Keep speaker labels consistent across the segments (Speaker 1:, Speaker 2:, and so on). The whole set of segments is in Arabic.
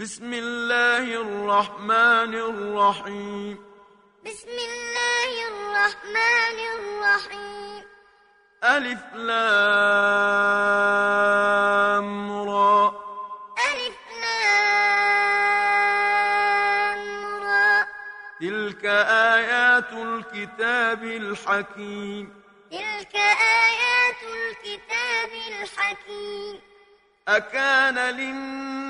Speaker 1: بسم الله الرحمن الرحيم.
Speaker 2: بسم الله الرحمن الرحيم.
Speaker 1: ألف لام را.
Speaker 2: ألف لام را.
Speaker 1: تلك آيات الكتاب الحكيم.
Speaker 2: تلك آيات الكتاب الحكيم.
Speaker 1: أكان للناس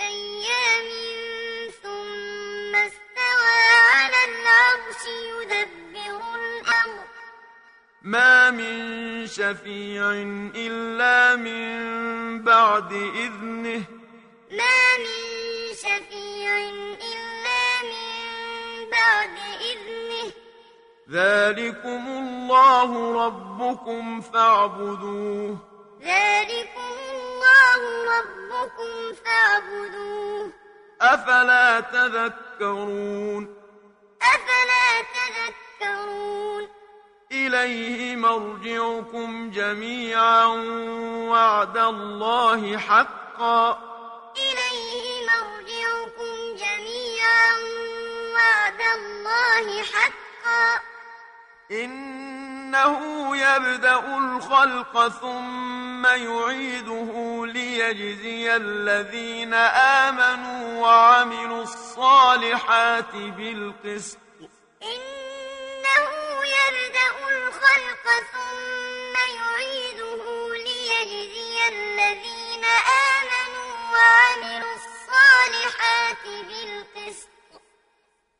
Speaker 2: أيام ثم استوى على العرش يدبر الأمر.
Speaker 1: ما من شفيع إلا من بعد إذنه.
Speaker 2: ما من شفيع إلا من بعد إذنه.
Speaker 1: ذلكم الله ربكم فاعبدوه.
Speaker 2: ذلكم الله ربكم فاعبدوه.
Speaker 1: أفلا تذكرون؟
Speaker 2: أفلا تذكرون.
Speaker 1: إليه مرجعكم جميعا وعد الله حقا.
Speaker 2: إليه مرجعكم جميعا وعد الله حقا.
Speaker 1: إنه يبدأ الخلق ثم يعيده ليجزي الذين آمنوا وعملوا الصالحات بالقسط.
Speaker 2: إنه يبدأ الخلق ثم يعيده ليجزي الذين آمنوا وعملوا الصالحات بالقسط.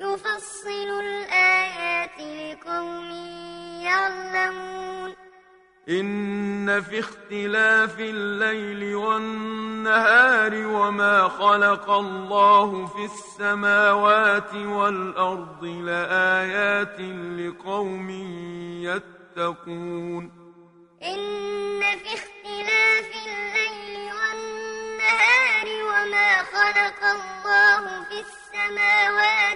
Speaker 2: يفصل الآيات لقوم يعلمون.
Speaker 1: إن في اختلاف الليل والنهار وما خلق الله في السماوات والأرض لآيات لقوم يتقون.
Speaker 2: إن في اختلاف الليل والنهار خلق الله في السماوات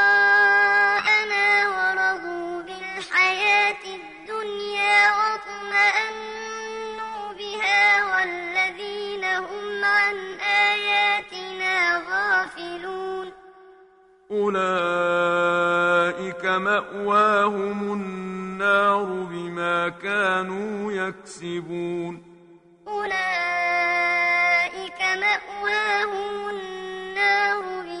Speaker 1: أولئك مأواهم النار بما كانوا يكسبون.
Speaker 2: أولئك مأواهم النار بما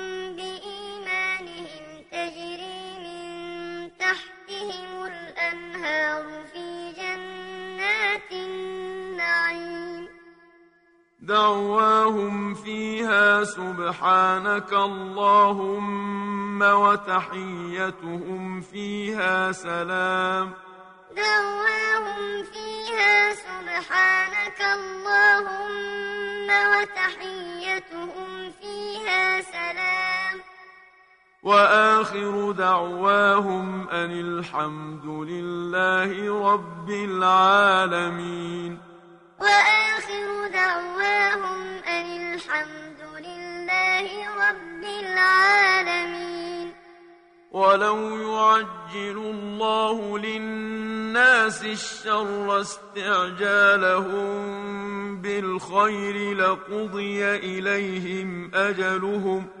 Speaker 2: الأنهار في جنات النعيم.
Speaker 1: دعواهم فيها سبحانك اللهم وتحيتهم فيها سلام.
Speaker 2: دعواهم فيها سبحانك اللهم وتحيتهم فيها سلام.
Speaker 1: وآخر دعواهم أن الحمد لله رب العالمين.
Speaker 2: وآخر دعواهم أن الحمد لله رب العالمين.
Speaker 1: ولو يعجل الله للناس الشر استعجالهم بالخير لقضي إليهم أجلهم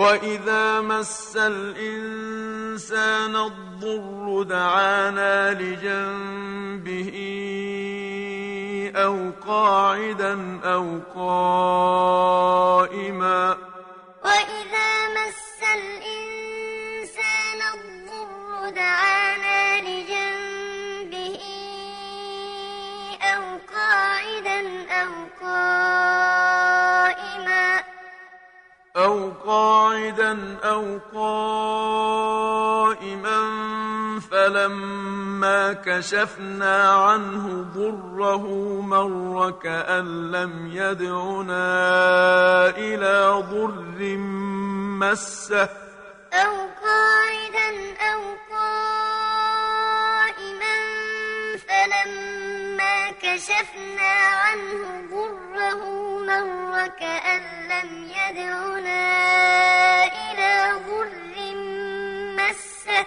Speaker 1: وإذا مس الإنسان الضر دعانا لجنبه أو قاعدا أو قائما
Speaker 2: وإذا مس الإنسان الضر دعانا لجنبه أو قاعدا أو قائما
Speaker 1: أو قاعدا أو قائما فلما كشفنا عنه ضره مر كأن لم يدعنا إلى ضر مسه.
Speaker 2: أو قاعدا أو قائما فلما كشفنا عنه ضره مر كأن لم يدعنا إلى ضر مسه.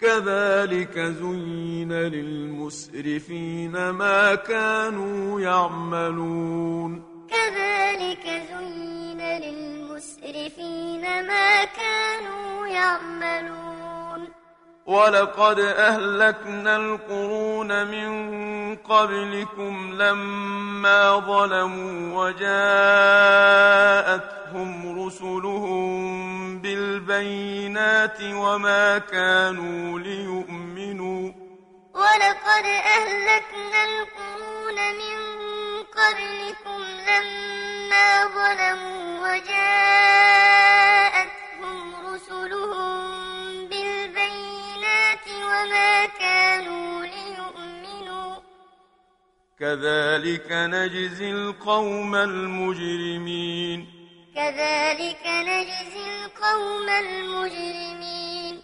Speaker 1: كذلك زين للمسرفين ما كانوا يعملون.
Speaker 2: كذلك زين للمسرفين ما كانوا يعملون.
Speaker 1: ولقد أهلكنا القرون من قبلكم لما ظلموا وجاءتهم رسلهم بالبينات وما كانوا ليؤمنوا.
Speaker 2: ولقد أهلكنا القرون من قبلكم لما ظلموا وجاءتهم وما كانوا ليؤمنوا.
Speaker 1: كذلك نجزي القوم المجرمين.
Speaker 2: كذلك نجزي القوم المجرمين.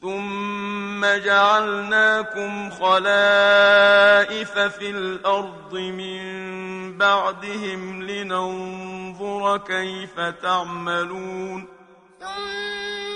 Speaker 1: ثم جعلناكم خلائف في الأرض من بعدهم لننظر كيف تعملون.
Speaker 2: ثم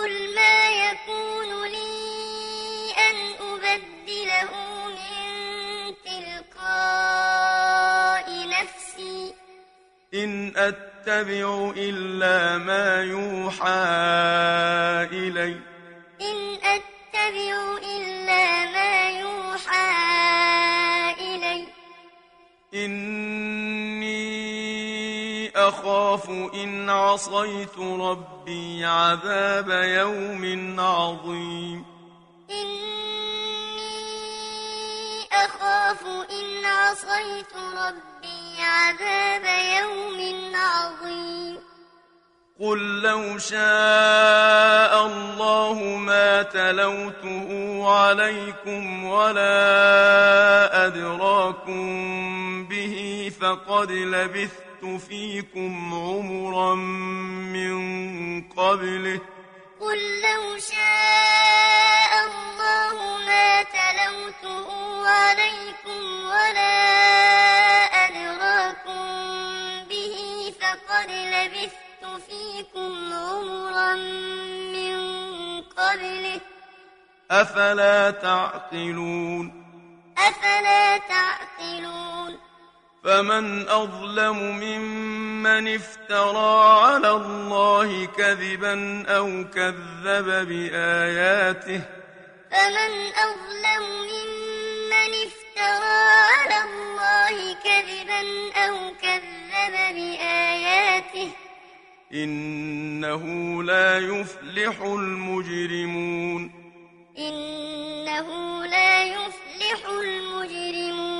Speaker 2: قل ما يكون لي أن أبدله من تلقاء نفسي.
Speaker 1: إن أتبع إلا ما يوحى إلي.
Speaker 2: إن أتبع إلا ما يوحى إلي.
Speaker 1: إني أخاف إن عصيت ربي عذاب يوم عظيم.
Speaker 2: إني أخاف إن عصيت ربي عذاب يوم عظيم.
Speaker 1: قل لو شاء الله ما تلوته عليكم ولا أدراكم به فقد لبثت فيكم عمرا من قبله.
Speaker 2: قل لو شاء الله ما تلوته عليكم ولا أدراكم به فقد لبثت فيكم عمرا من قبله.
Speaker 1: أفلا تعقلون؟
Speaker 2: أفلا تعقلون؟
Speaker 1: فمن أظلم ممن افترى على الله كذبا أو كذب بآياته
Speaker 2: فمن أظلم ممن افترى على الله كذبا أو كذب بآياته
Speaker 1: إنه لا يفلح المجرمون
Speaker 2: إنه لا يفلح المجرمون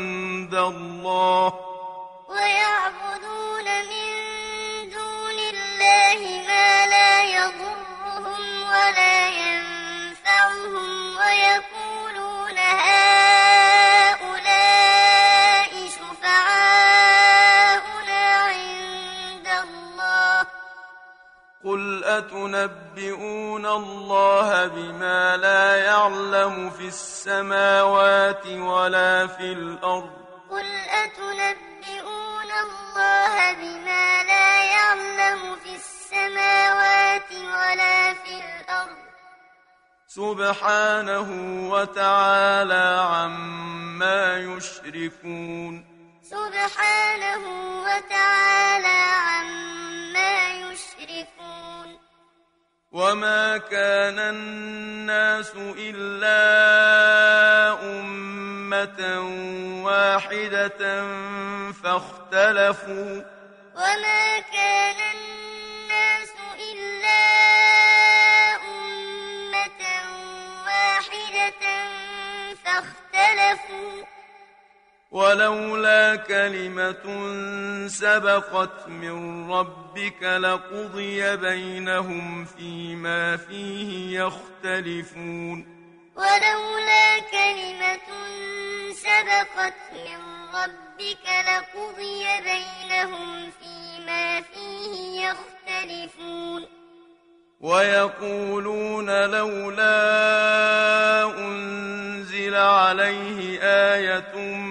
Speaker 1: قل أتنبئون الله بما لا يعلم في السماوات ولا في الأرض.
Speaker 2: قل أتنبئون الله بما لا يعلم في السماوات ولا في الأرض؟
Speaker 1: سبحانه وتعالى عما يشركون.
Speaker 2: سبحانه وتعالى عما يشركون.
Speaker 1: وما كان الناس إلا أمة واحدة فاختلفوا
Speaker 2: وما كان الناس إلا أمة واحدة فاختلفوا
Speaker 1: ولولا كلمة سبقت من ربك لقضي بينهم فيما فيه يختلفون.
Speaker 2: ولولا كلمة سبقت من ربك لقضي بينهم فيما فيه يختلفون.
Speaker 1: ويقولون لولا أنزل عليه آية من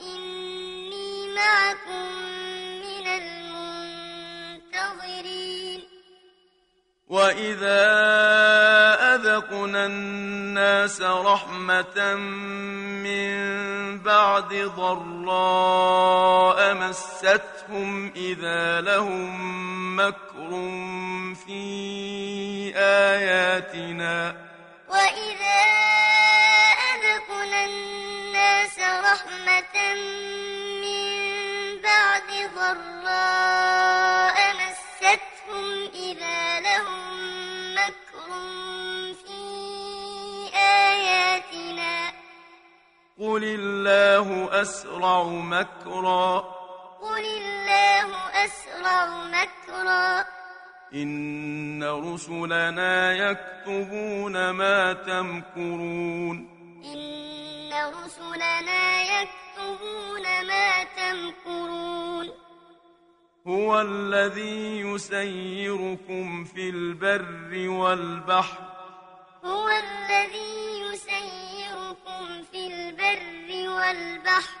Speaker 2: إني معكم من المنتظرين.
Speaker 1: وإذا أذقنا الناس رحمة من بعد ضراء مستهم إذا لهم مكر في آياتنا.
Speaker 2: وإذا أذقنا الناس رحمة من بعد ضراء مستهم إذا لهم مكر في آياتنا.
Speaker 1: قل الله أسرع مكرا.
Speaker 2: قل الله أسرع مكرا.
Speaker 1: إن رسلنا يكتبون ما تمكرون.
Speaker 2: إن رسلنا يكتبون ما تمكرون
Speaker 1: هو الذي يسيركم في البر والبحر
Speaker 2: هو الذي يسيركم في البر والبحر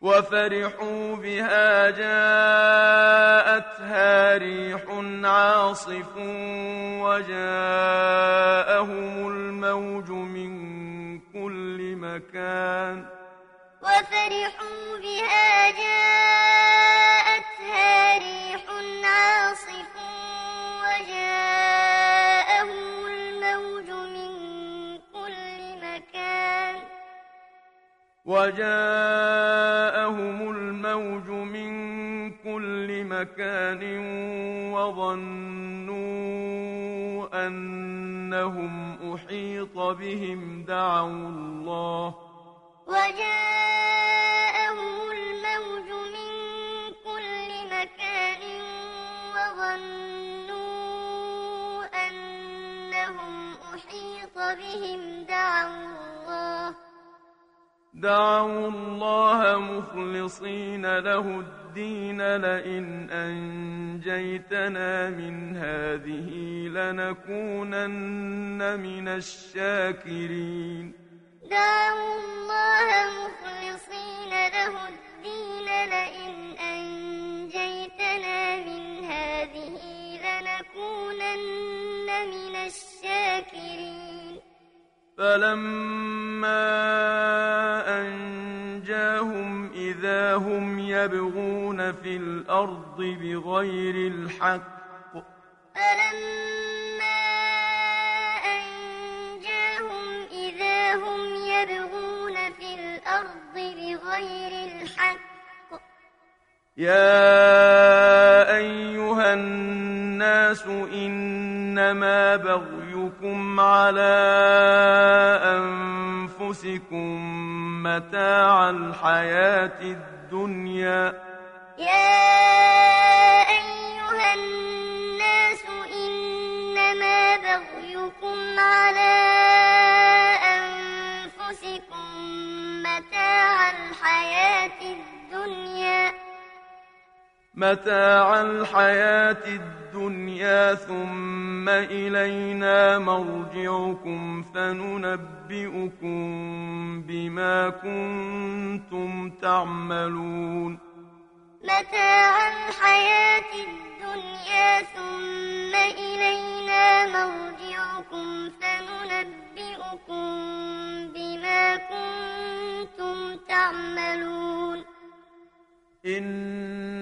Speaker 1: وفرحوا بها جاءتها ريح عاصف وجاءهم الموج من كل مكان.
Speaker 2: وفرحوا بها جاءتها وجاءهم الموج من كل مكان
Speaker 1: وظنوا أنهم أحيط بهم دعوا الله.
Speaker 2: وجاءهم دعوا الله
Speaker 1: مخلصين له الدين لئن أنجيتنا من هذه لنكونن من الشاكرين.
Speaker 2: دعوا الله مخلصين له الدين لئن أنجيتنا من هذه لنكونن من الشاكرين.
Speaker 1: فلما أنجاهم إذا هم يبغون في الأرض بغير الحق
Speaker 2: فلما أنجاهم إذا هم يبغون في الأرض بغير الحق
Speaker 1: يا أيها الناس إنما بغيكم على أنفسكم متاع الحياة الدنيا
Speaker 2: يا أيها الناس إنما بغيكم على أنفسكم متاع الحياة الدنيا
Speaker 1: متاع الحياة الدنيا ثم إلينا مرجعكم فننبئكم بما كنتم تعملون.
Speaker 2: متاع الحياة الدنيا ثم إلينا مرجعكم فننبئكم بما كنتم تعملون.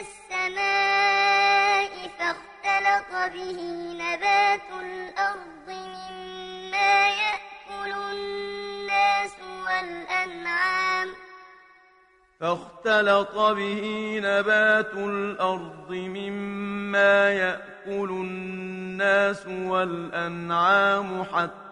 Speaker 2: السماء فاختلط به نبات الأرض مما يأكل الناس والأنعام.
Speaker 1: فاختلط به نبات الأرض مما يأكل الناس والأنعام حتى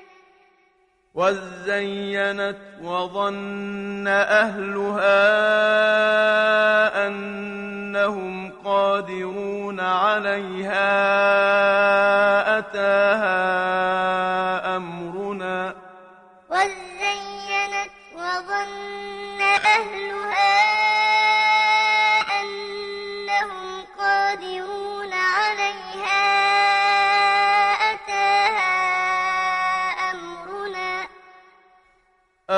Speaker 1: وزينت وظن أهلها أنهم قادرون عليها أتاها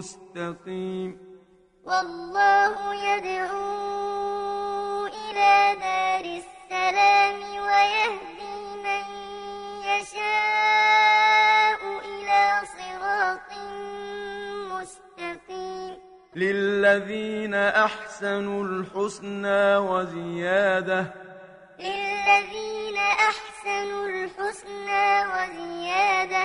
Speaker 1: مستقيم.
Speaker 2: والله يدعو إلى دار السلام ويهدي من يشاء إلى صراط مستقيم.
Speaker 1: للذين أحسنوا الحسنى وزيادة.
Speaker 2: للذين أحسنوا الحسنى وزيادة.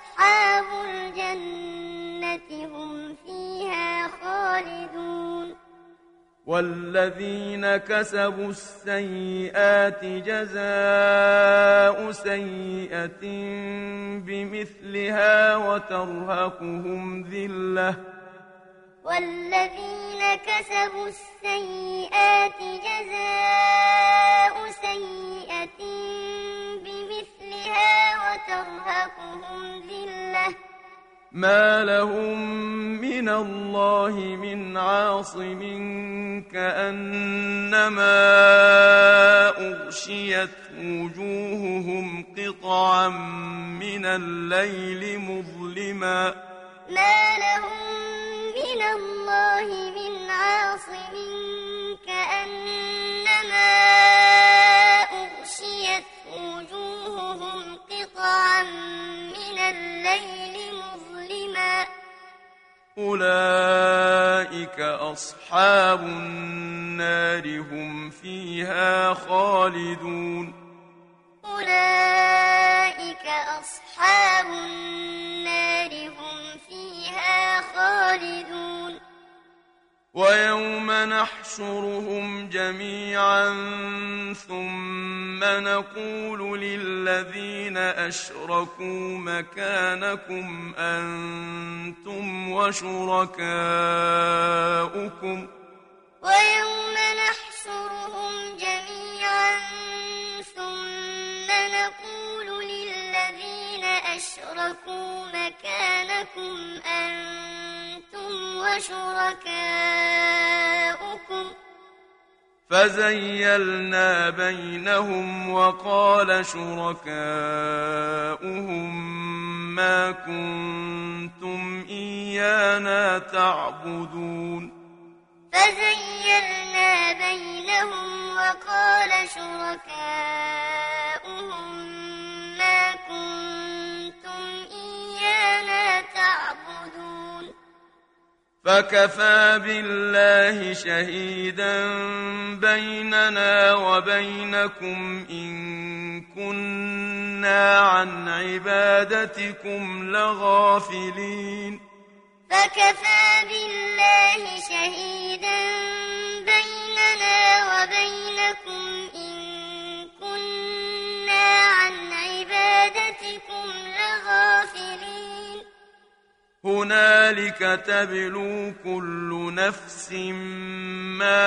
Speaker 2: الجنة هم فيها خالدون.
Speaker 1: والذين كسبوا السيئات جزاء سيئة بمثلها وترهقهم ذلة.
Speaker 2: والذين كسبوا السيئات جزاء سيئة بمثلها وترهقهم ذلة.
Speaker 1: ما لهم من الله من عاصم كأنما أغشيت وجوههم قطعا من الليل مظلما.
Speaker 2: ما لهم من الله من عاصم كأنما أغشيت وجوههم قطعا من الليل مظلما.
Speaker 1: أولئك أصحاب النار هم فيها خالدون.
Speaker 2: أولئك أصحاب النار هم فيها خالدون.
Speaker 1: ويوم نحشرهم جميعا ثم نقول للذين أشركوا مكانكم أنتم وشركاؤكم
Speaker 2: ويوم نحشرهم جميعا ثم نقول للذين أشركوا مكانكم أنتم وشركاؤكم.
Speaker 1: فزيلنا بينهم وقال شركاؤهم ما كنتم إيانا تعبدون.
Speaker 2: فزيلنا بينهم وقال شركاؤهم ما كنتم
Speaker 1: فكفى بالله شهيدا بيننا وبينكم إن كنا عن عبادتكم لغافلين.
Speaker 2: فكفى بالله شهيدا بيننا وبينكم إن كنا عن عبادتكم لغافلين.
Speaker 1: هنالك تبلو كل نفس ما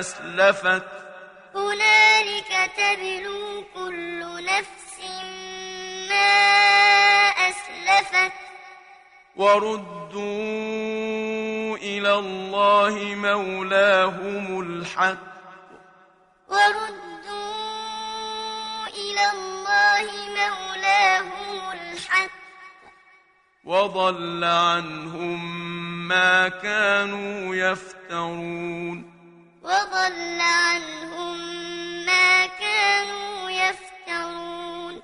Speaker 1: أسلفت.
Speaker 2: هنالك تبلو كل نفس ما أسلفت.
Speaker 1: وردوا إلى الله مولاهم الحق.
Speaker 2: وردوا إلى الله مولاهم الحق.
Speaker 1: وضل عنهم ما كانوا يفترون.
Speaker 2: وضل عنهم ما كانوا يفترون.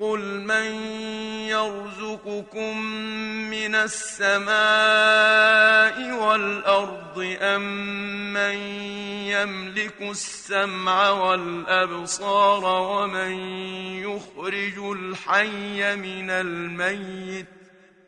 Speaker 1: قل من يرزقكم من السماء والأرض أم من يملك السمع والأبصار ومن يخرج الحي من الميت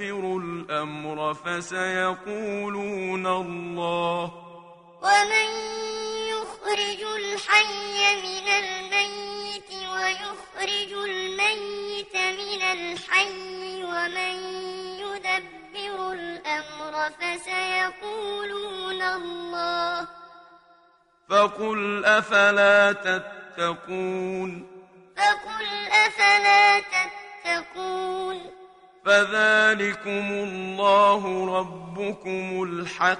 Speaker 1: الأمر فسيقولون الله.
Speaker 2: ومن يخرج الحي من الميت ويخرج الميت من الحي ومن يدبر الأمر فسيقولون الله.
Speaker 1: فقل أفلا تتقون.
Speaker 2: فقل أفلا تتقون.
Speaker 1: فذلكم الله ربكم الحق.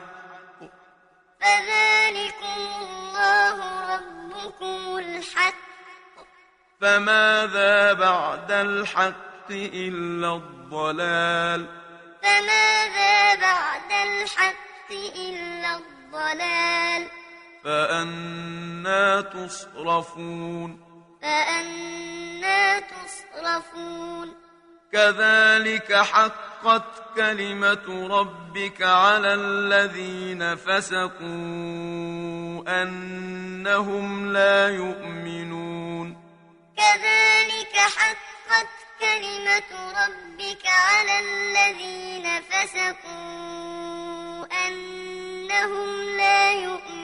Speaker 2: فذلكم الله ربكم الحق.
Speaker 1: فماذا بعد الحق إلا الضلال.
Speaker 2: فماذا بعد الحق إلا الضلال.
Speaker 1: فأنا تصرفون.
Speaker 2: فأنا تصرفون.
Speaker 1: كذلك حقت كلمة ربك على الذين فسقوا أنهم لا يؤمنون.
Speaker 2: كذلك حقت كلمة ربك على الذين فسقوا أنهم لا يؤمنون.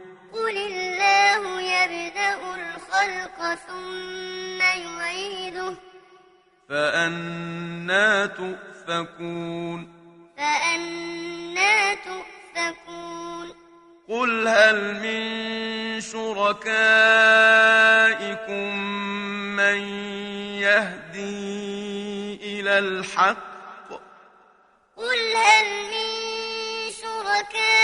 Speaker 2: قل الله يبدأ الخلق ثم يعيده
Speaker 1: فأنا تؤفكون
Speaker 2: فأنا تؤفكون
Speaker 1: قل هل من شركائكم من يهدي إلى الحق
Speaker 2: قل هل من شركائكم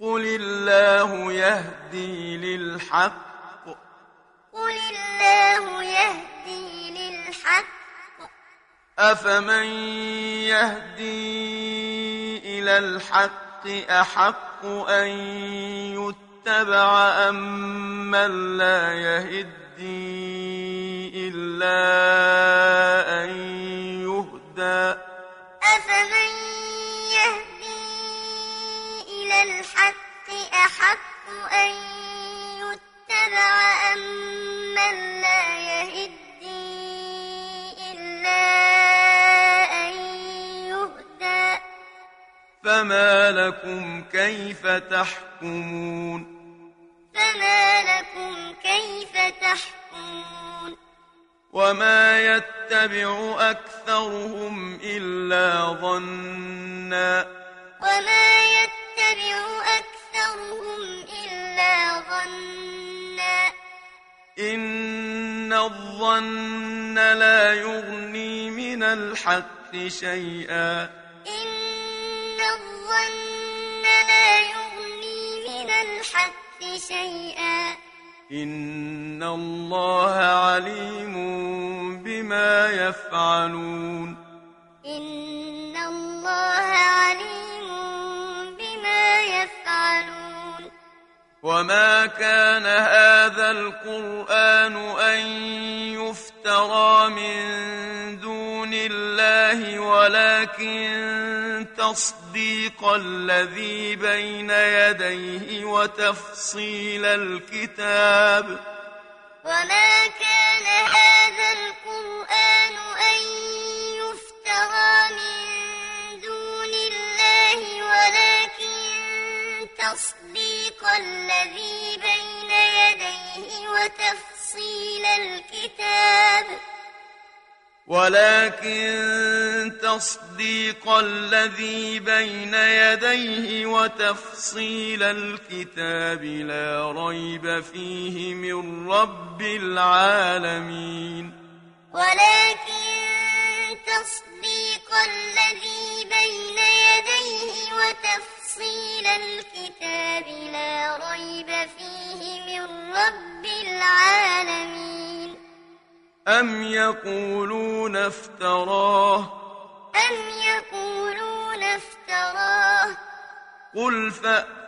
Speaker 1: قل الله يهدي للحق.
Speaker 2: قل الله يهدي للحق.
Speaker 1: أفمن يهدي إلى الحق أحق أن يتبع أم من لا يهدي إلا أن يهدى.
Speaker 2: أفمن إلى الحق أحق أن يتبع أم من لا يهدي إلا أن يهدى.
Speaker 1: فما لكم كيف تحكمون؟
Speaker 2: فما لكم كيف تحكمون؟
Speaker 1: وما يتبع أكثرهم إلا ظنا.
Speaker 2: وما يتبع أكثرهم إلا ظنا.
Speaker 1: إن الظن لا يغني من الحق شيئا.
Speaker 2: إن الظن لا يغني من الحق شيئا.
Speaker 1: إن الله عليم بما يفعلون.
Speaker 2: إن الله عليم
Speaker 1: وما كان هذا القرآن أن يفترى من دون الله ولكن تصديق الذي بين يديه وتفصيل الكتاب
Speaker 2: وما كان هذا القرآن أن يفترى من دون الله ولكن تصديق الذي بين يديه وتفصيل الكتاب.
Speaker 1: ولكن تصديق الذي بين يديه وتفصيل الكتاب لا ريب فيه من رب العالمين.
Speaker 2: ولكن تصديق الذي بين يديه وتفصيل الكتاب لا ريب فيه من رب العالمين.
Speaker 1: أم يقولون افتراه؟
Speaker 2: أم يقولون افتراه؟
Speaker 1: قل فأتوا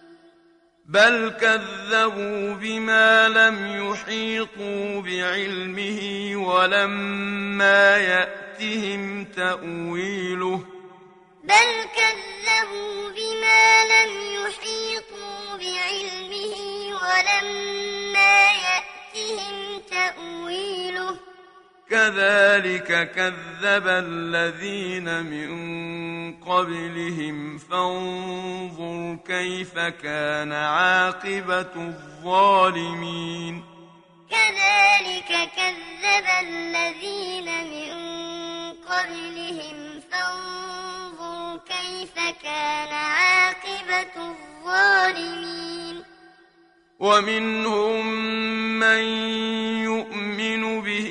Speaker 1: بل كذبوا بما لم يحيطوا بعلمه ولما يأتهم تأويله
Speaker 2: بل كذبوا بما لم يحيطوا بعلمه ولما يأتهم تأويله
Speaker 1: كذلك كذب الذين من قبلهم. فانظر كيف كان عاقبة الظالمين.
Speaker 2: كذلك كذب الذين من قبلهم. فانظر كيف كان عاقبة الظالمين.
Speaker 1: ومنهم من يؤمن به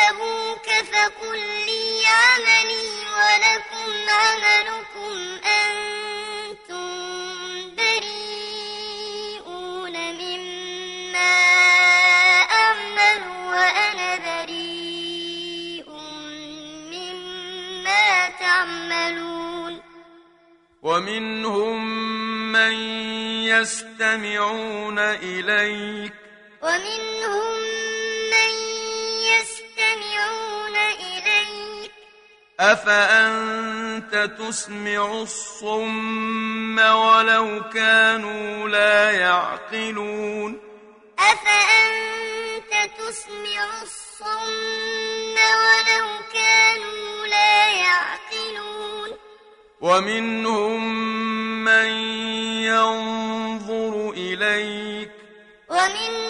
Speaker 2: كذبوك فقل لي عملي ولكم عملكم أنتم بريئون مما أعمل وأنا بريء مما تعملون
Speaker 1: ومنهم من يستمعون إليك
Speaker 2: ومنهم
Speaker 1: أفأنت تسمع الصم ولو كانوا لا يعقلون؟
Speaker 2: أفأنت تسمع الصم ولو كانوا لا يعقلون؟
Speaker 1: ومنهم من ينظر إليك.
Speaker 2: ومنهم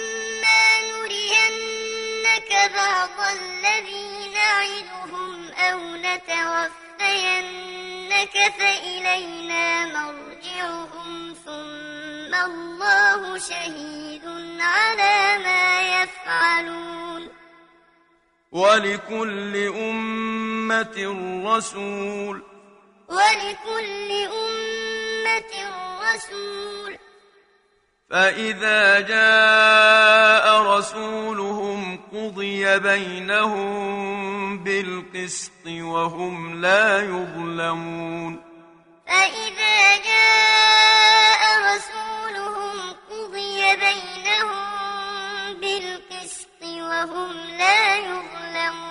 Speaker 2: نرينك بعض الذي نعدهم أو نتوفينك فإلينا مرجعهم ثم الله شهيد على ما يفعلون.
Speaker 1: ولكل أمة رسول.
Speaker 2: ولكل أمة رسول.
Speaker 1: فإذا جاء رسولهم قضي بينهم بالقسط وهم لا يظلمون
Speaker 2: فإذا جاء رسولهم قضي بينهم بالقسط وهم لا يظلمون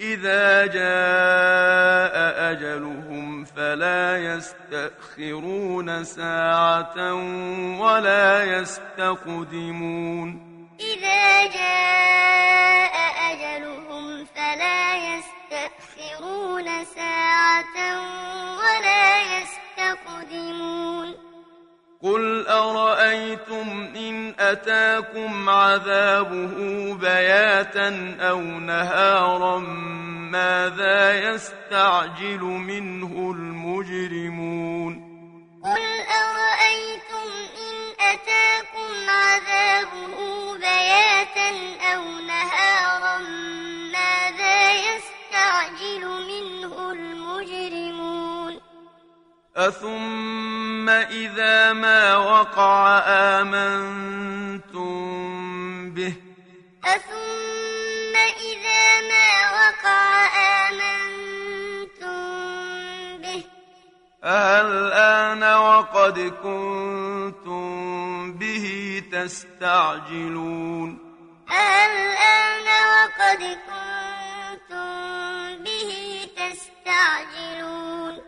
Speaker 1: إذا جاء أجلهم فلا يستأخرون ساعة ولا يستقدمون.
Speaker 2: إذا جاء أجلهم فلا يستأخرون ساعة ولا يستقدمون.
Speaker 1: قل أرأيتم إن أتاكم عذابه بياتا أو نهارا ماذا يستعجل منه المجرمون
Speaker 2: قل أرأيتم إن أتاكم عذابه بياتا
Speaker 1: أثم إذا ما وقع آمنتم به
Speaker 2: أثم إذا ما وقع آمنتم به
Speaker 1: الآن وقد كنتم به تستعجلون
Speaker 2: الآن وقد كنتم به تستعجلون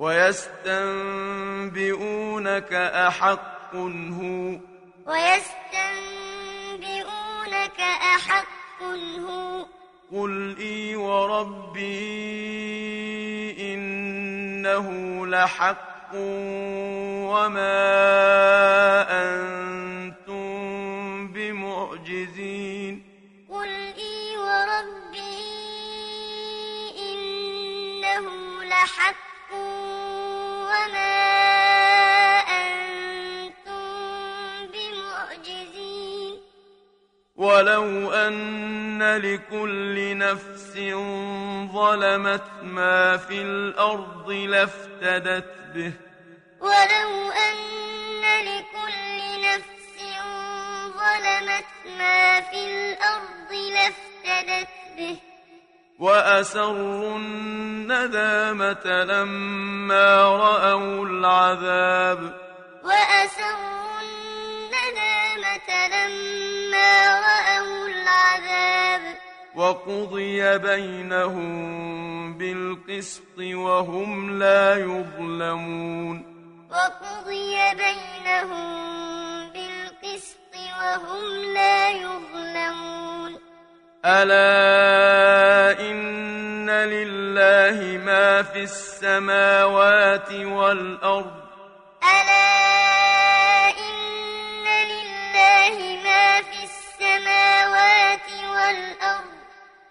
Speaker 1: ويستنبئونك أحق هو.
Speaker 2: ويستنبئونك أحق هو.
Speaker 1: قل إي وربي إنه لحق وما أنتم بمعجزين.
Speaker 2: قل إي وربي إنه لحق
Speaker 1: ولو أن لكل نفس ظلمت ما في الأرض لافتدت به.
Speaker 2: ولو أن لكل نفس ظلمت ما في الأرض لافتدت به.
Speaker 1: وأسروا الندامة لما رأوا العذاب.
Speaker 2: وأسروا الندامة لما رأوا العذاب.
Speaker 1: وقضي بينهم بالقسط وهم لا يظلمون.
Speaker 2: وقضي بينهم بالقسط وهم لا يظلمون.
Speaker 1: ألا إن لله ما في السماوات والأرض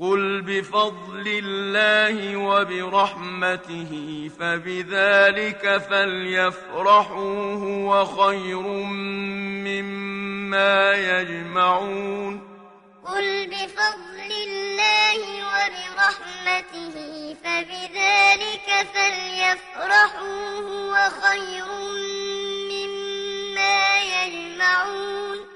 Speaker 1: قل بفضل الله وبرحمته فبذلك فليفرحوا هو خير مما يجمعون
Speaker 2: قل بفضل الله وبرحمته فبذلك فليفرحوا هو خير مما يجمعون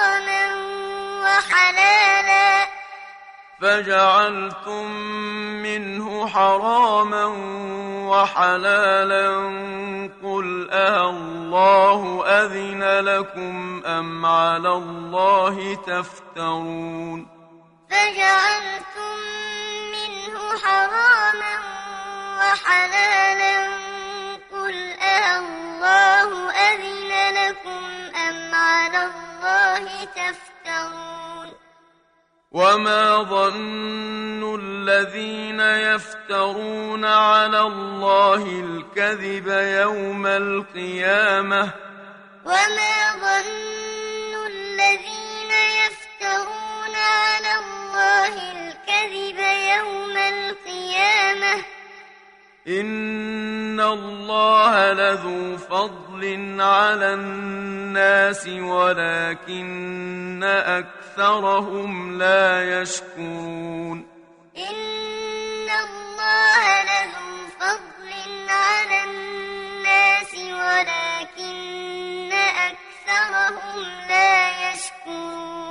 Speaker 2: وحلالا
Speaker 1: فجعلتم منه حراما وحلالا قل أه الله أذن لكم أم على الله تفترون
Speaker 2: فجعلتم منه حراما وحلالا قل الله أذن لكم أم على الله تفترون
Speaker 1: وما ظن الذين يفترون على الله الكذب يوم القيامة
Speaker 2: وما ظن الذين يفترون على الله الكذب يوم القيامة
Speaker 1: إن الله لذو فضل على الناس ولكن أكثرهم لا يشكرون
Speaker 2: إن الله لذو فضل على الناس ولكن أكثرهم لا يشكرون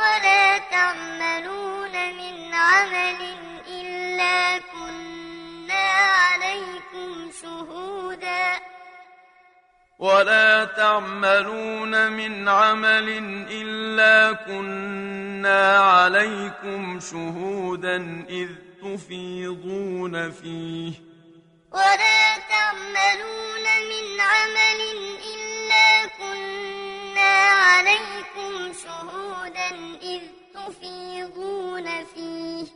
Speaker 2: ولا تعملون من عمل إلا كنا عليكم شهودا.
Speaker 1: ولا تعملون من عمل إلا كنا عليكم شهودا إذ تفيضون فيه.
Speaker 2: ولا تعملون من عمل إلا كنا عليكم شهودا إذ تفيضون فيه.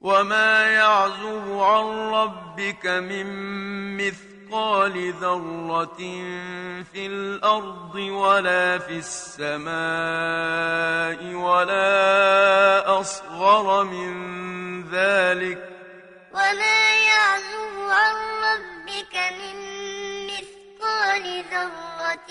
Speaker 1: وما يعزب عن ربك من مثقال ذرة في الأرض ولا في السماء ولا أصغر من ذلك.
Speaker 2: وما يعزب عن ربك من مثقال ذرة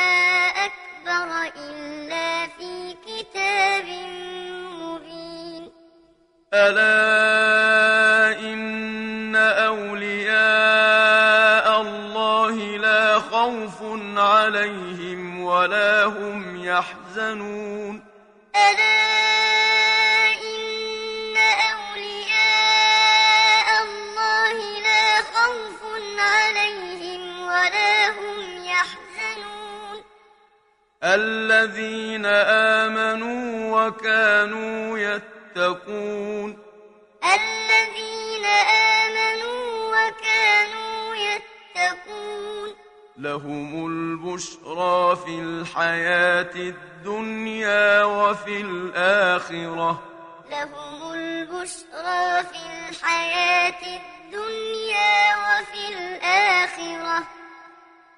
Speaker 2: كتاب مبين
Speaker 1: ألا إن أولياء الله لا خوف عليهم ولا هم يحزنون.
Speaker 2: ألا
Speaker 1: الذين آمنوا وكانوا يتقون.
Speaker 2: الذين آمنوا وكانوا يتقون.
Speaker 1: لهم البشرى في الحياة الدنيا وفي الآخرة.
Speaker 2: لهم البشرى في الحياة الدنيا وفي الآخرة.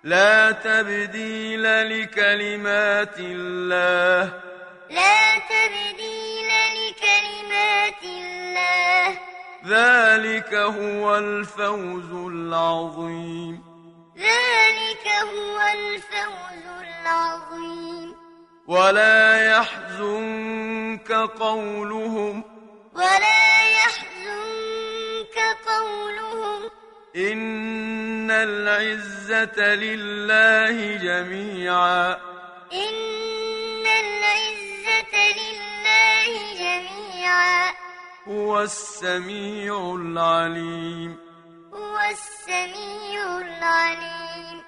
Speaker 1: لا تبديل لكلمات الله.
Speaker 2: لا تبديل لكلمات الله.
Speaker 1: ذلك هو الفوز العظيم.
Speaker 2: ذلك هو الفوز العظيم.
Speaker 1: ولا يحزنك قولهم.
Speaker 2: ولا يحزنك قولهم.
Speaker 1: إن العزة لله جميعا.
Speaker 2: إن العزة لله جميعا.
Speaker 1: هو السميع العليم.
Speaker 2: هو السميع العليم.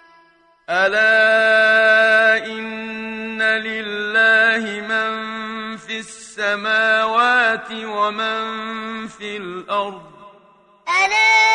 Speaker 1: ألا إن لله من في السماوات ومن في الأرض.
Speaker 2: ألا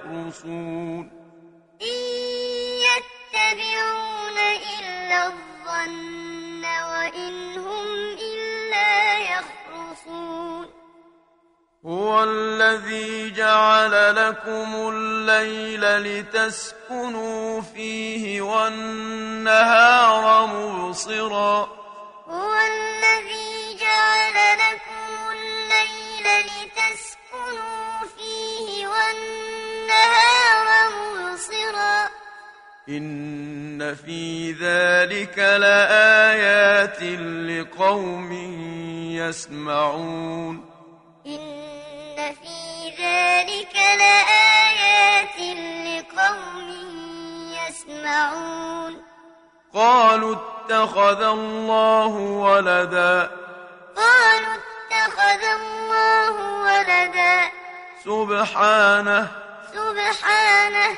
Speaker 1: يخرصون
Speaker 2: إن يتبعون إلا الظن وإن هم إلا يخرصون.
Speaker 1: هو الذي جعل لكم الليل لتسكنوا فيه والنهار مبصرا.
Speaker 2: هو الذي جعل
Speaker 1: إن في ذلك لآيات لقوم يسمعون.
Speaker 2: إن في ذلك لآيات لقوم يسمعون.
Speaker 1: قالوا اتخذ الله ولدا.
Speaker 2: قالوا اتخذ الله ولدا.
Speaker 1: سبحانه.
Speaker 2: سبحانه.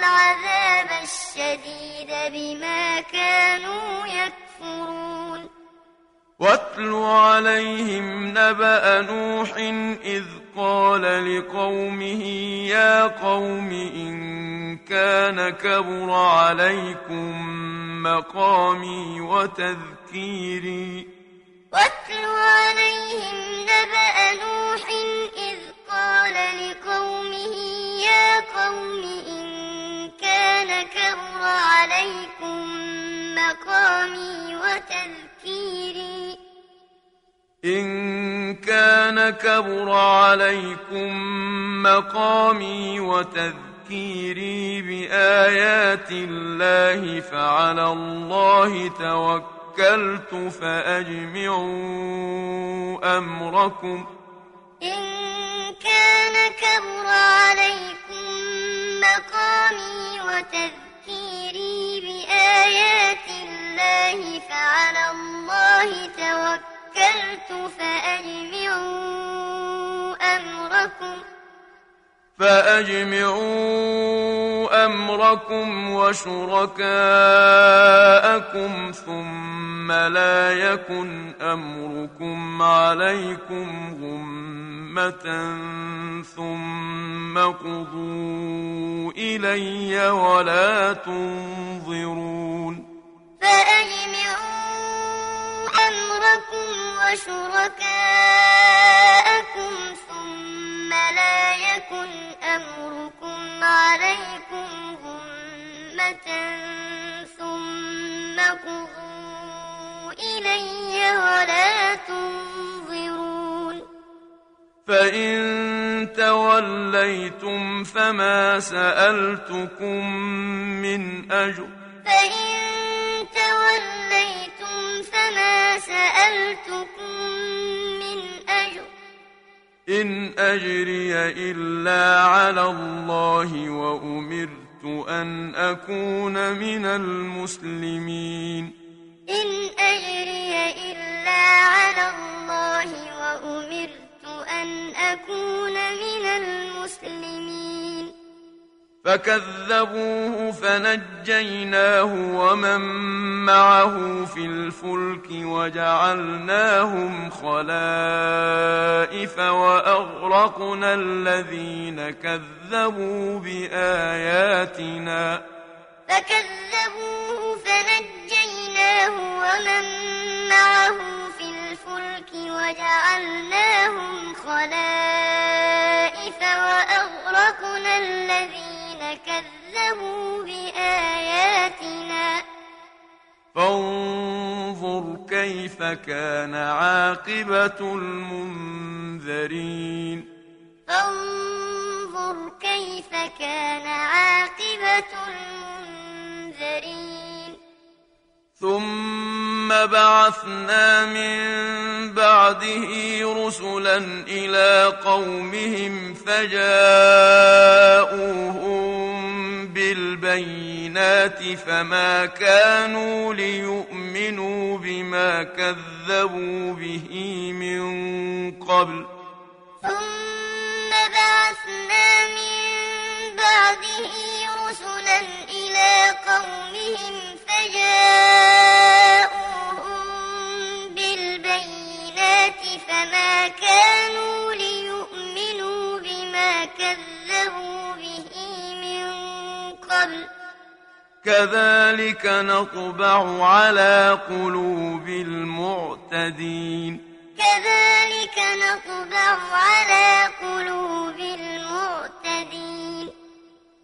Speaker 2: العذاب الشديد بما كانوا يكفرون.
Speaker 1: واتل عليهم نبأ نوح إذ قال لقومه يا قوم إن كان كبر عليكم مقامي وتذكيري.
Speaker 2: واتل عليهم نبأ نوح إذ قال لقومه يا قوم إن كان كبر عليكم مقامي وتذكيري.
Speaker 1: إن كان كبر عليكم مقامي وتذكيري بآيات الله فعلى الله توكلت فأجمعوا أمركم.
Speaker 2: إن كان كبر عليكم مقامي وتذكيري بآيات الله فعلى الله توكلت فأجمعوا أمركم.
Speaker 1: فأجمعوا أمركم وشركاءكم ثم لا يكن أمركم عليكم غمة ثم قضوا إلي ولا تنظرون
Speaker 2: فأجمعوا أمركم وشركاءكم ثم لا يكن أمركم عليكم غمة ثم قضوا إلي ولا تنظرون
Speaker 1: فإن توليتم فما سألتكم من أجر
Speaker 2: فإن توليتم فما سألتكم من أجر
Speaker 1: إن أجري إلا على الله وأمرت أن أكون من المسلمين
Speaker 2: إن أجري إلا على الله وأمرت أكون من المسلمين.
Speaker 1: فكذبوه فنجيناه ومن معه في الفلك وجعلناهم خلائف وأغرقنا الذين كذبوا بآياتنا.
Speaker 2: فكذبوه فنجيناه ومن معه الفلك وجعلناهم خلائف وأغرقنا الذين كذبوا بآياتنا.
Speaker 1: فانظر كيف كان عاقبة المنذرين.
Speaker 2: فانظر كيف كان عاقبة المنذرين.
Speaker 1: ثم بعثنا من بعده رسلا إلى قومهم فجاءوهم بالبينات فما كانوا ليؤمنوا بما كذبوا به من قبل
Speaker 2: ثم بعثنا من بعده رسلا إلى قومهم فجاءوهم بالبينات فما كانوا ليؤمنوا بما كذبوا به من قبل.
Speaker 1: كذلك نطبع على قلوب المعتدين.
Speaker 2: كذلك نطبع على قلوب المعتدين.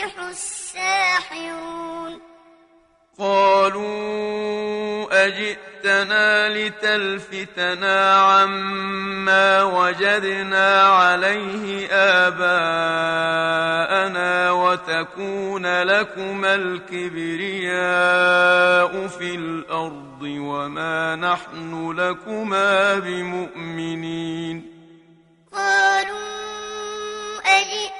Speaker 2: يفلح الساحرون.
Speaker 1: قالوا أجئتنا لتلفتنا عما وجدنا عليه آباءنا وتكون لكما الكبرياء في الأرض وما نحن لكما بمؤمنين.
Speaker 2: قالوا أجئتنا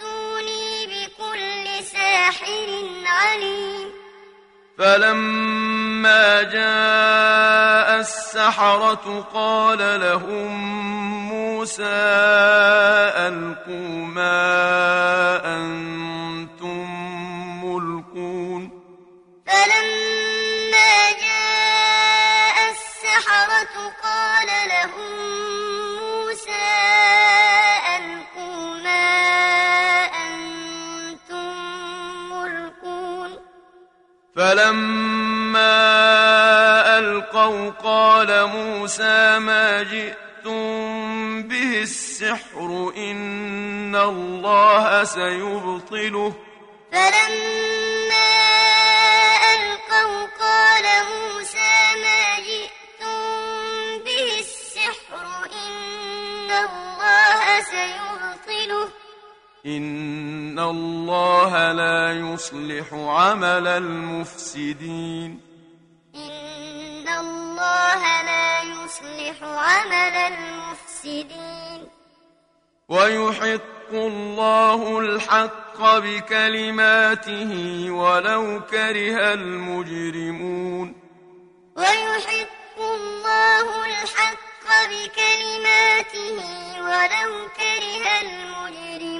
Speaker 2: ائتوني بكل ساحر عليم.
Speaker 1: فلما جاء السحرة قال لهم موسى ألقوا ما أنتم
Speaker 2: فلما ألقوا
Speaker 1: قال موسى ما جئتم به السحر إن الله سيبطله.
Speaker 2: فلما ألقوا قال موسى إن الله
Speaker 1: لا يصلح عمل المفسدين
Speaker 2: إن الله لا يصلح عمل المفسدين
Speaker 1: ويحق الله الحق بكلماته ولو كره المجرمون
Speaker 2: ويحق الله الحق بكلماته ولو كره المجرمون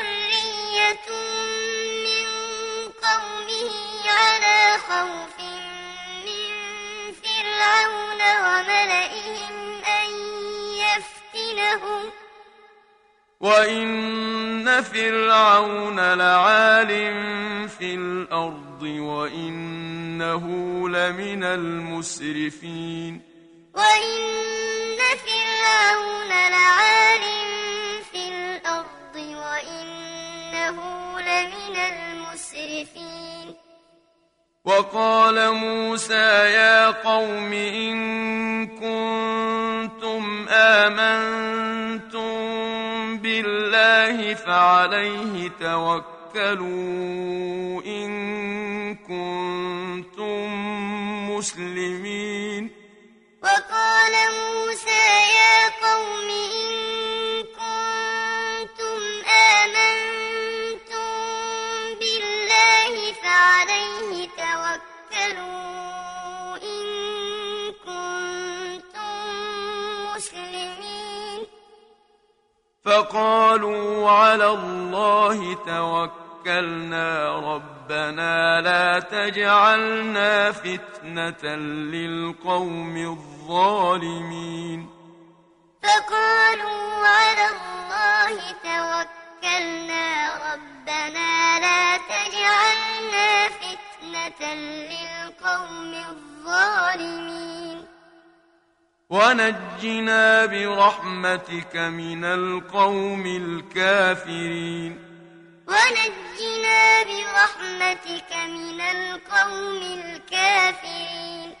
Speaker 2: خوف من فرعون وملئهم أن يفتنهم.
Speaker 1: وإن فرعون لعال في الأرض وإنه لمن المسرفين.
Speaker 2: وإن فرعون لعال في الأرض وإنه لمن المسرفين.
Speaker 1: وقال موسى يا قوم إن كنتم آمنتم بالله فعليه توكلوا إن كنتم مسلمين.
Speaker 2: وقال موسى
Speaker 1: فقالوا على الله توكلنا ربنا لا تجعلنا فتنة للقوم الظالمين.
Speaker 2: فقالوا على الله توكلنا ربنا لا تجعلنا فتنة للقوم الظالمين.
Speaker 1: ونجنا برحمتك من القوم الكافرين.
Speaker 2: ونجنا برحمتك من القوم الكافرين.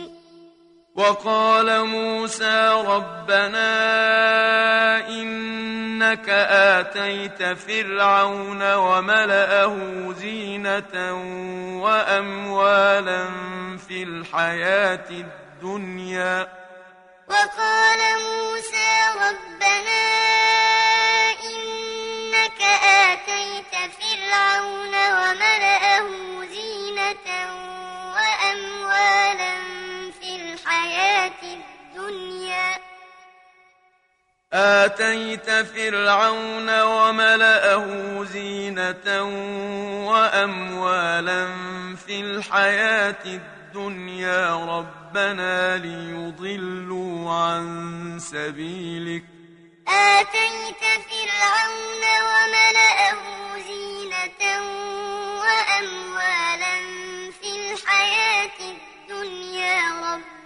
Speaker 1: وقال موسى ربنا إنك آتيت فرعون وملأه زينة وأموالا في الحياة الدنيا.
Speaker 2: وقال موسى ربنا إنك آتيت فرعون وملأه زينة وأموالا الحياة الدنيا.
Speaker 1: آتيت فرعون وملأه زينة وأموالا في الحياة الدنيا. ربنا ليضلوا عن سبيلك.
Speaker 2: آتيت فرعون وملأه زينة وأموالا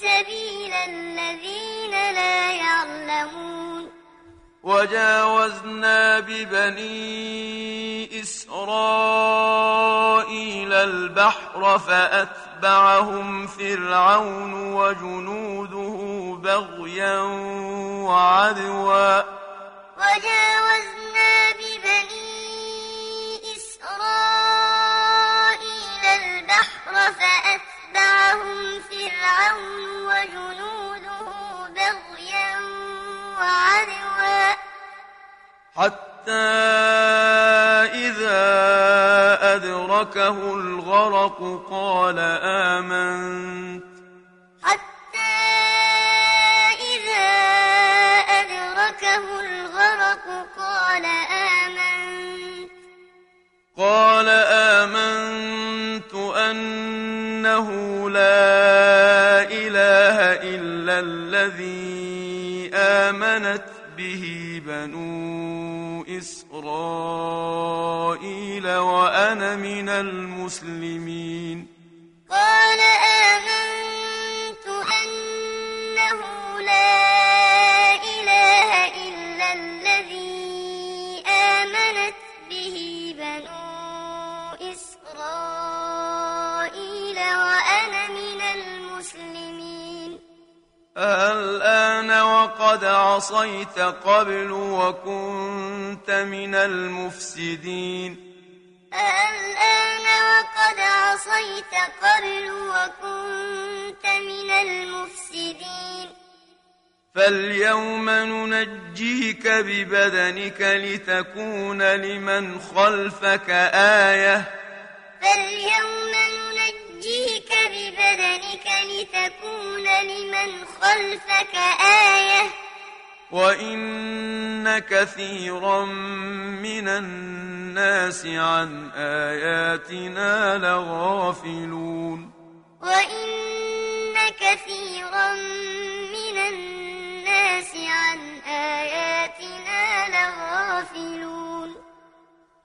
Speaker 2: سبيل الذين لا يعلمون.
Speaker 1: وجاوزنا ببني إسرائيل البحر فأتبعهم فرعون وجنوده بغيا وعدوا.
Speaker 2: وجاوزنا ببني إسرائيل البحر فأتبعهم فرعون وجنوده بغيا وعدوا.
Speaker 1: حتى إذا أدركه الغرق قال آمنت.
Speaker 2: حتى إذا أدركه الغرق قال آمنت.
Speaker 1: قال آمنت. أنه لا إله إلا الذي آمنت به بنو إسرائيل وأنا من المسلمين.
Speaker 2: قال
Speaker 1: عصيت قبل وكنت من المفسدين.
Speaker 2: الآن وقد عصيت قبل وكنت من المفسدين.
Speaker 1: فاليوم ننجيك ببدنك لتكون لمن خلفك آية.
Speaker 2: فاليوم ننجيك ببدنك لتكون لمن خلفك آية.
Speaker 1: وإن كثيرا من الناس عن آياتنا لغافلون
Speaker 2: وإن كثيرا من الناس عن آياتنا لغافلون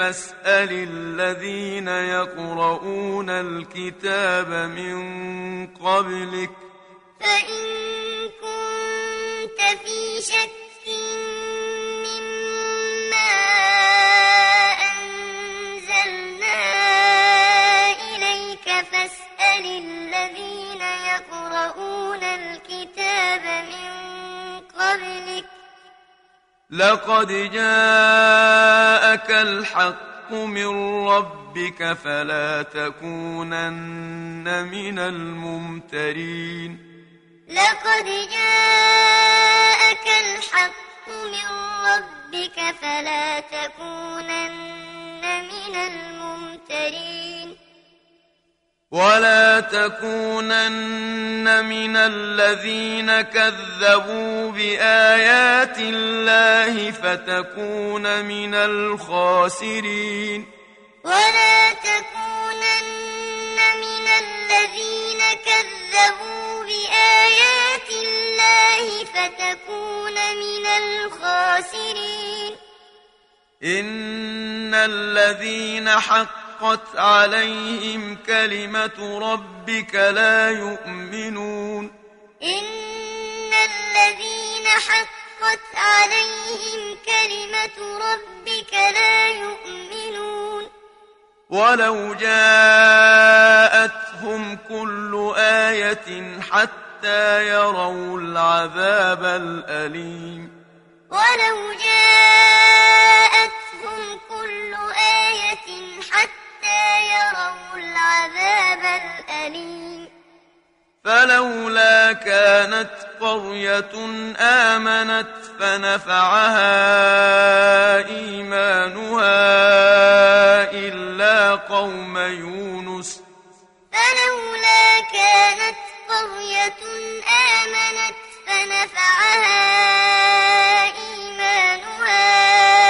Speaker 1: فاسأل الذين يقرؤون الكتاب من قبلك.
Speaker 2: فإن كنت في شك
Speaker 1: لقد جاءك الحق من ربك فلا تكونن من الممترين.
Speaker 2: لقد جاءك الحق من ربك فلا تكونن من الممترين.
Speaker 1: ولا تكونن من الذين كذبوا بآيات الله فتكون من الخاسرين
Speaker 2: ولا تكونن من الذين كذبوا بآيات الله فتكون من الخاسرين
Speaker 1: إن الذين حقت عليهم كلمة ربك لا يؤمنون.
Speaker 2: إن الذين حقت عليهم كلمة ربك لا يؤمنون.
Speaker 1: ولو جاءتهم كل آية حتى يروا العذاب الأليم.
Speaker 2: ولو جاءتهم كل آية حتى يروا العذاب الأليم.
Speaker 1: فلولا كانت قرية آمنت فنفعها إيمانها إلا قوم يونس.
Speaker 2: فلولا كانت قرية آمنت فنفعها إيمانها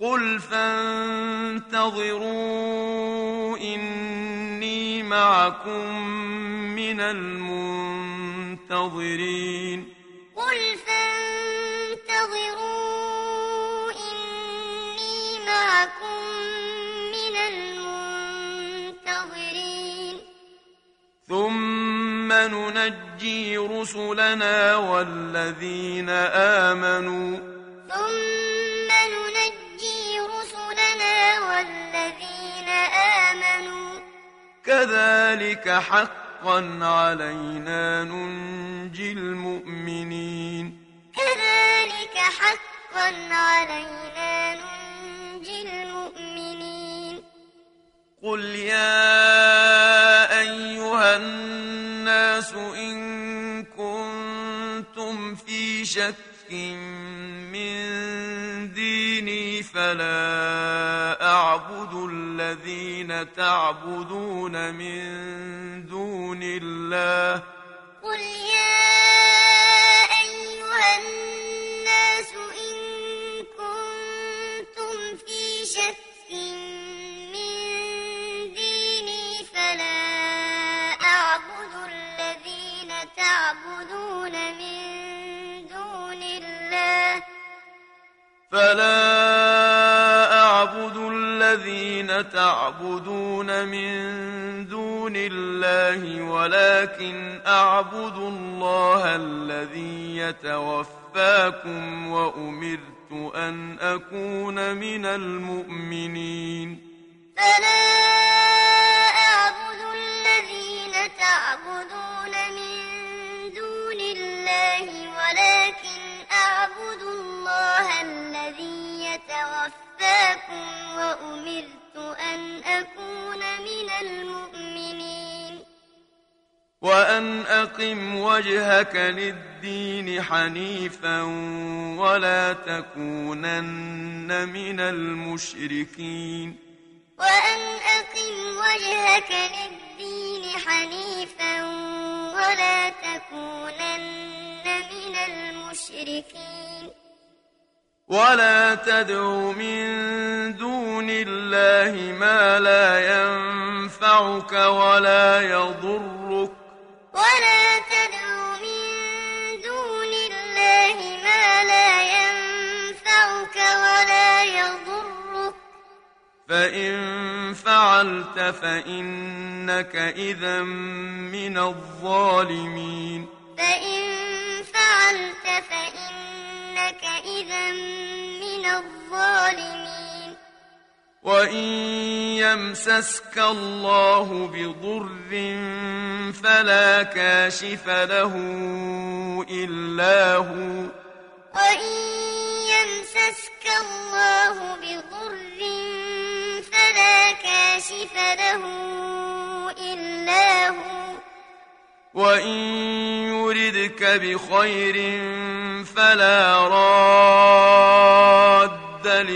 Speaker 1: قل فانتظروا إني معكم من المنتظرين
Speaker 2: قل فانتظروا إني معكم من المنتظرين
Speaker 1: ثم ننجي رسلنا والذين آمنوا كذلك حقا علينا ننجي المؤمنين.
Speaker 2: كذلك حقا علينا ننجي المؤمنين.
Speaker 1: قل يا أيها الناس إن كنتم في شك من فلا أعبد الذين تعبدون من دون الله.
Speaker 2: قل يا أيها الناس إن كنتم في شك من ديني فلا أعبد الذين تعبدون من دون الله.
Speaker 1: فلا الذين تعبدون من دون الله ولكن أعبد الله الذي يتوفاكم وأمرت أن أكون من المؤمنين.
Speaker 2: فلا أعبد الذين تعبدون من دون الله ولكن أعبد الله الذي يتوفاكم وأمرت أن أكون من المؤمنين.
Speaker 1: وأن أقم وجهك للدين حنيفا ولا تكونن من المشركين.
Speaker 2: وأن أقم وجهك للدين حنيفا ولا تكونن من المشركين.
Speaker 1: ولا تدع من دون الله ما لا ينفعك ولا يضرك
Speaker 2: ولا تدع من دون الله ما لا ينفعك ولا يضرك
Speaker 1: فإن فعلت فإنك إذا من الظالمين
Speaker 2: فإن فعلت فإنك إذا من الظالمين.
Speaker 1: وإن يمسسك الله بضر فلا كاشف له إلا هو
Speaker 2: وإن يمسسك الله بضر فلا كاشف له إلا هو
Speaker 1: وإن يردك بخير فلا راد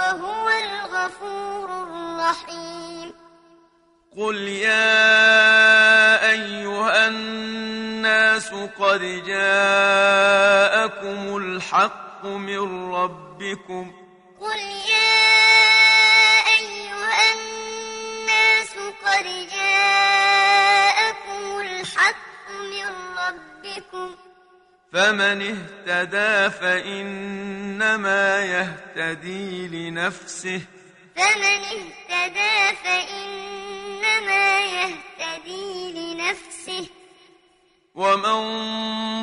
Speaker 2: وهو الغفور الرحيم.
Speaker 1: قل يا أيها الناس قد جاءكم الحق من ربكم.
Speaker 2: قل يا أيها الناس قد جاءكم الحق من ربكم.
Speaker 1: فمن اهتدى فإنما يهتدي لنفسه.
Speaker 2: فمن اهتدى فإنما يهتدي لنفسه.
Speaker 1: ومن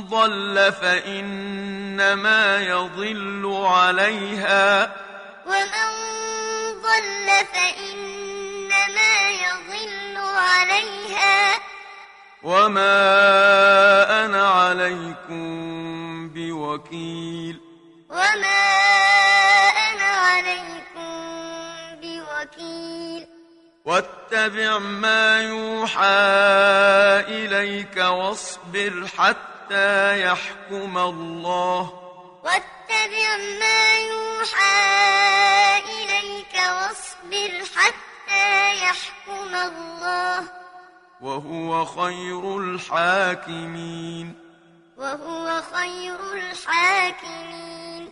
Speaker 1: ضل فإنما يضل عليها.
Speaker 2: ومن ضل فإنما يضل عليها.
Speaker 1: وما أنا عليكم بوكيل
Speaker 2: وما أنا عليكم بوكيل
Speaker 1: واتبع ما يوحى إليك واصبر حتى يحكم الله
Speaker 2: واتبع ما يوحى إليك واصبر حتى يحكم الله
Speaker 1: وهو خير الحاكمين.
Speaker 2: وهو خير الحاكمين.